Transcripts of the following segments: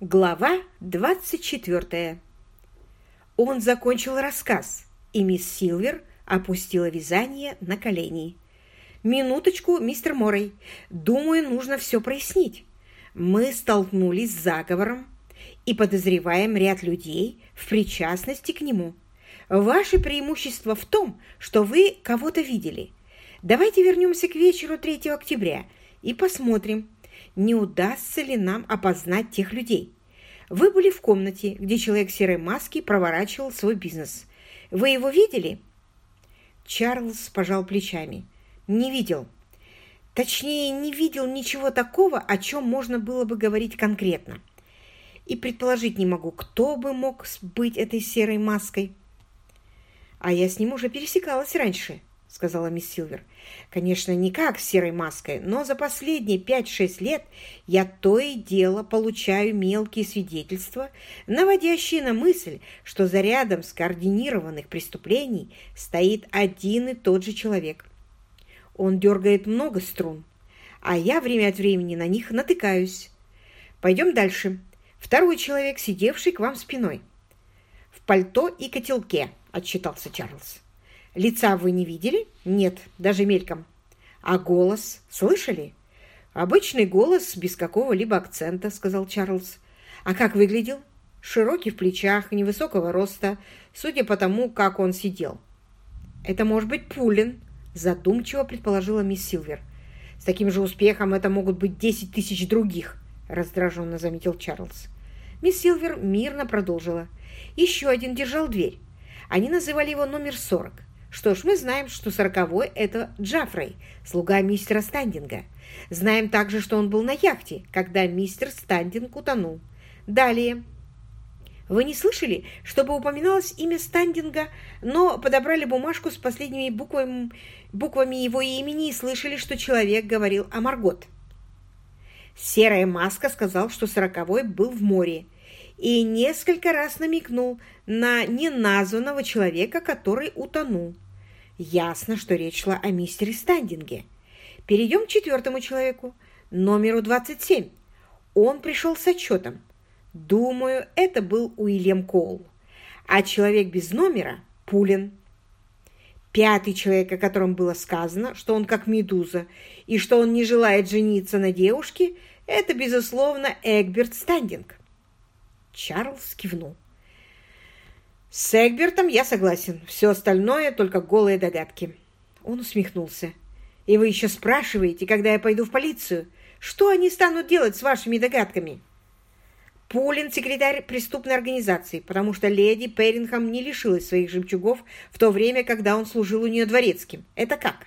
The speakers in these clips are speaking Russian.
Глава 24. Он закончил рассказ, и мисс Силвер опустила вязание на колени. «Минуточку, мистер Моррей. Думаю, нужно все прояснить. Мы столкнулись с заговором и подозреваем ряд людей в причастности к нему. Ваше преимущество в том, что вы кого-то видели. Давайте вернемся к вечеру 3 октября и посмотрим, не удастся ли нам опознать тех людей. Вы были в комнате, где человек в серой маске проворачивал свой бизнес. Вы его видели? Чарльз пожал плечами. Не видел. Точнее, не видел ничего такого, о чем можно было бы говорить конкретно. И предположить не могу, кто бы мог быть этой серой маской. А я с ним уже пересекалась раньше. — сказала мисс Силвер. «Конечно, не как с серой маской, но за последние пять-шесть лет я то и дело получаю мелкие свидетельства, наводящие на мысль, что за рядом скоординированных преступлений стоит один и тот же человек. Он дергает много струн, а я время от времени на них натыкаюсь. Пойдем дальше. Второй человек, сидевший к вам спиной. В пальто и котелке, — отчитался Чарльз. Лица вы не видели? Нет, даже мельком. А голос слышали? Обычный голос без какого-либо акцента, сказал Чарльз. А как выглядел? Широкий в плечах, невысокого роста, судя по тому, как он сидел. Это может быть Пулин, задумчиво предположила мисс Силвер. С таким же успехом это могут быть десять тысяч других, раздраженно заметил Чарльз. Мисс Силвер мирно продолжила. Еще один держал дверь. Они называли его номер сорок. Что ж, мы знаем, что сороковой – это Джаффрей, слуга мистера Стандинга. Знаем также, что он был на яхте, когда мистер Стандинг утонул. Далее. Вы не слышали, чтобы упоминалось имя Стандинга, но подобрали бумажку с последними буквами, буквами его имени и слышали, что человек говорил о Маргот? Серая маска сказал, что сороковой был в море, и несколько раз намекнул на неназванного человека, который утонул. Ясно, что речь шла о мистере Стандинге. Перейдем к четвертому человеку, номеру 27. Он пришел с отчетом. Думаю, это был Уильям Коул. А человек без номера – Пулин. Пятый человек, о котором было сказано, что он как медуза, и что он не желает жениться на девушке, это, безусловно, Эгберт Стандинг. Чарльз кивнул. «С Эгбертом я согласен. Все остальное — только голые догадки». Он усмехнулся. «И вы еще спрашиваете, когда я пойду в полицию, что они станут делать с вашими догадками?» Пулин – секретарь преступной организации, потому что леди Перрингхам не лишилась своих жемчугов в то время, когда он служил у нее дворецким. Это как?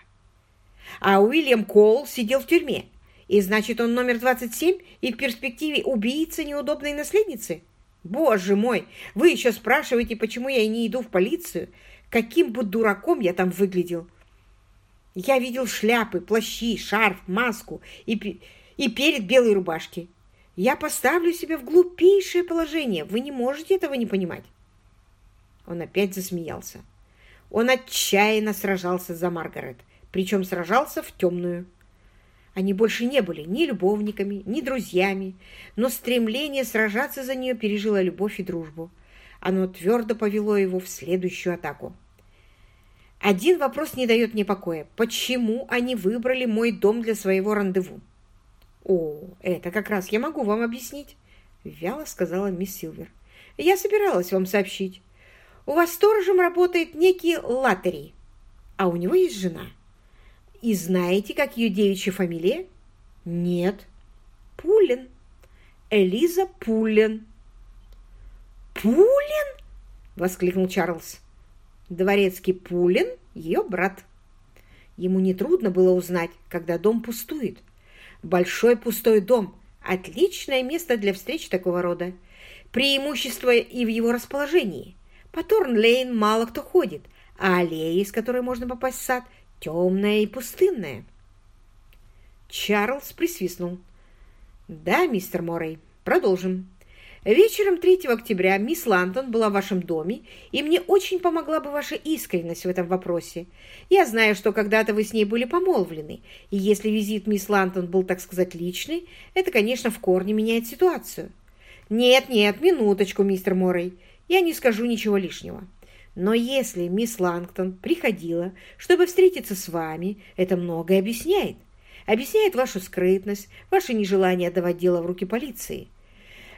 А Уильям Коул сидел в тюрьме, и значит, он номер 27 и в перспективе убийца неудобной наследницы? Боже мой, вы еще спрашиваете, почему я не иду в полицию? Каким бы дураком я там выглядел? Я видел шляпы, плащи, шарф, маску и, и перед белой рубашки. Я поставлю себя в глупейшее положение. Вы не можете этого не понимать. Он опять засмеялся. Он отчаянно сражался за Маргарет, причем сражался в темную. Они больше не были ни любовниками, ни друзьями, но стремление сражаться за нее пережило любовь и дружбу. Оно твердо повело его в следующую атаку. Один вопрос не дает мне покоя. Почему они выбрали мой дом для своего рандеву? О, это как раз я могу вам объяснить, вяло сказала мисс Силвер. Я собиралась вам сообщить. У вас сторожем работает некий Латтери, а у него есть жена. И знаете, как ее девичья фамилия? Нет. Пулин. Элиза Пулин. Пулин? Воскликнул Чарльз. Дворецкий Пулин – ее брат. Ему нетрудно было узнать, когда дом пустует. Большой пустой дом – отличное место для встреч такого рода. Преимущество и в его расположении. По Торн-Лейн мало кто ходит, а аллея, из которой можно попасть в сад – темная и пустынная. Чарльз присвистнул. «Да, мистер Моррей, продолжим. Вечером 3 октября мисс Лантон была в вашем доме, и мне очень помогла бы ваша искренность в этом вопросе. Я знаю, что когда-то вы с ней были помолвлены, и если визит мисс Лантон был, так сказать, личный, это, конечно, в корне меняет ситуацию. Нет, нет, минуточку, мистер Моррей. Я не скажу ничего лишнего. Но если мисс Лангтон приходила, чтобы встретиться с вами, это многое объясняет. Объясняет вашу скрытность, ваше нежелание отдавать дело в руки полиции.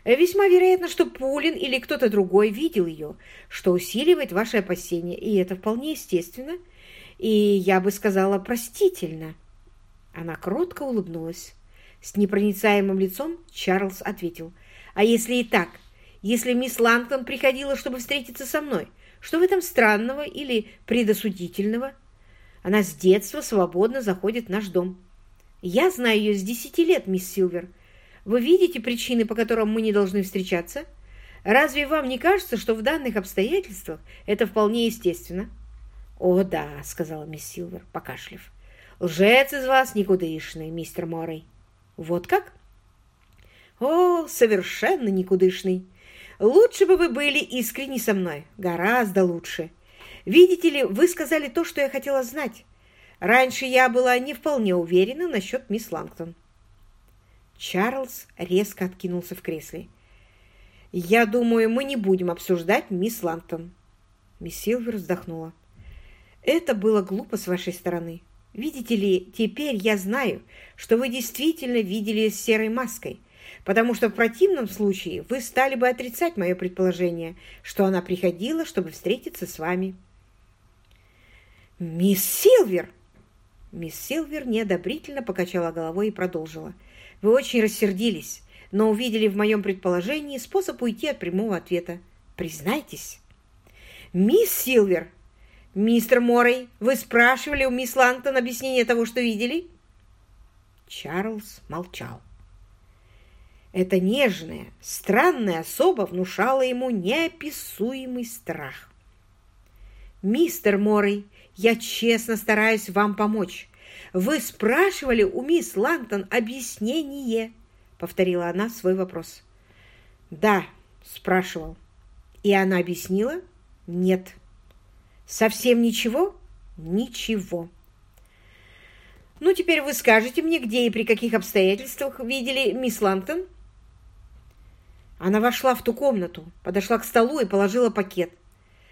Весьма вероятно, что Пулин или кто-то другой видел ее, что усиливает ваши опасения, и это вполне естественно, и, я бы сказала, простительно. Она кротко улыбнулась. С непроницаемым лицом Чарльз ответил, «А если и так? Если мисс Лангтон приходила, чтобы встретиться со мной, что в этом странного или предосудительного? Она с детства свободно заходит в наш дом. Я знаю ее с десяти лет, мисс Силвер. Вы видите причины, по которым мы не должны встречаться? Разве вам не кажется, что в данных обстоятельствах это вполне естественно?» «О, да», — сказала мисс Силвер, покашлив. «Лжец из вас никудышный, мистер Моррей». «Вот как?» «О, совершенно никудышный. Лучше бы вы были искренни со мной. Гораздо лучше. Видите ли, вы сказали то, что я хотела знать. Раньше я была не вполне уверена насчет мисс Лангтон. Чарльз резко откинулся в кресле. «Я думаю, мы не будем обсуждать мисс Лангтон». Мисс Силвер вздохнула. «Это было глупо с вашей стороны. Видите ли, теперь я знаю, что вы действительно видели с серой маской, потому что в противном случае вы стали бы отрицать мое предположение, что она приходила, чтобы встретиться с вами». «Мисс Силвер!» Мисс Силвер неодобрительно покачала головой и продолжила. «Вы очень рассердились, но увидели в моем предположении способ уйти от прямого ответа. Признайтесь». «Мисс Силвер! Мистер Моррей, вы спрашивали у мисс Лантон объяснение того, что видели?» Чарльз молчал. Эта нежная, странная особа внушала ему неописуемый страх. «Мистер Моррей, я честно стараюсь вам помочь. Вы спрашивали у мисс Лантон объяснение?» Повторила она свой вопрос. «Да», спрашивал. «И она объяснила?» «Нет». «Совсем ничего?» «Ничего». «Ну, теперь вы скажете мне, где и при каких обстоятельствах видели мисс Лантон?» Она вошла в ту комнату, подошла к столу и положила пакет.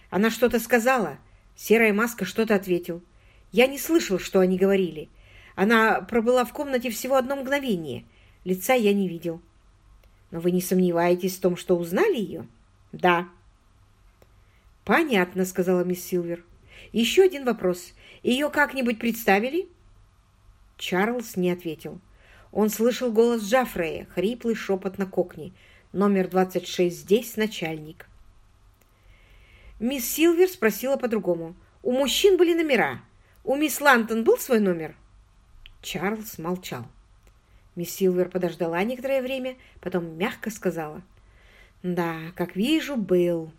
Она что-то сказала. Серая маска что-то ответил. Я не слышал, что они говорили. Она пробыла в комнате всего одно мгновение. Лица я не видел. Но вы не сомневаетесь в том, что узнали ее? Да. Понятно, сказала мисс Силвер. Еще один вопрос. Ее как-нибудь представили? Чарльз не ответил. Он слышал голос Джаффрея, хриплый шепот на кокне — Номер 26 здесь начальник. Мисс Силвер спросила по-другому. У мужчин были номера. У мисс Лантон был свой номер? Чарльз молчал. Мисс Силвер подождала некоторое время, потом мягко сказала. «Да, как вижу, был.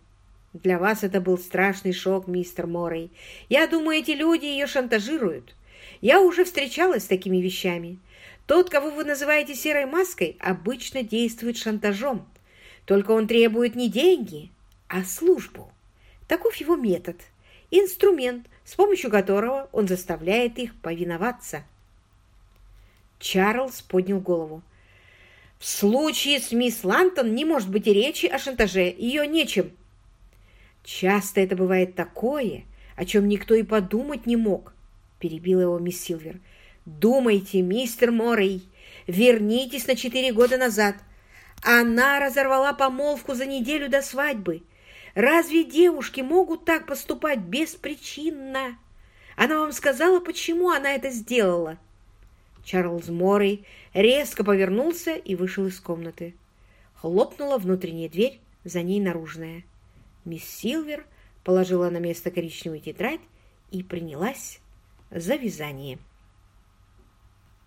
Для вас это был страшный шок, мистер Моррей. Я думаю, эти люди ее шантажируют. Я уже встречалась с такими вещами. Тот, кого вы называете серой маской, обычно действует шантажом. Только он требует не деньги, а службу. Таков его метод, инструмент, с помощью которого он заставляет их повиноваться. Чарльз поднял голову. В случае с мисс Лантон не может быть и речи о шантаже, ее нечем. Часто это бывает такое, о чем никто и подумать не мог, перебила его мисс Силвер. Думайте, мистер Моррей, вернитесь на четыре года назад. Она разорвала помолвку за неделю до свадьбы. Разве девушки могут так поступать беспричинно? Она вам сказала, почему она это сделала?» Чарльз Моррей резко повернулся и вышел из комнаты. Хлопнула внутренняя дверь, за ней наружная. Мисс Силвер положила на место коричневую тетрадь и принялась за вязание.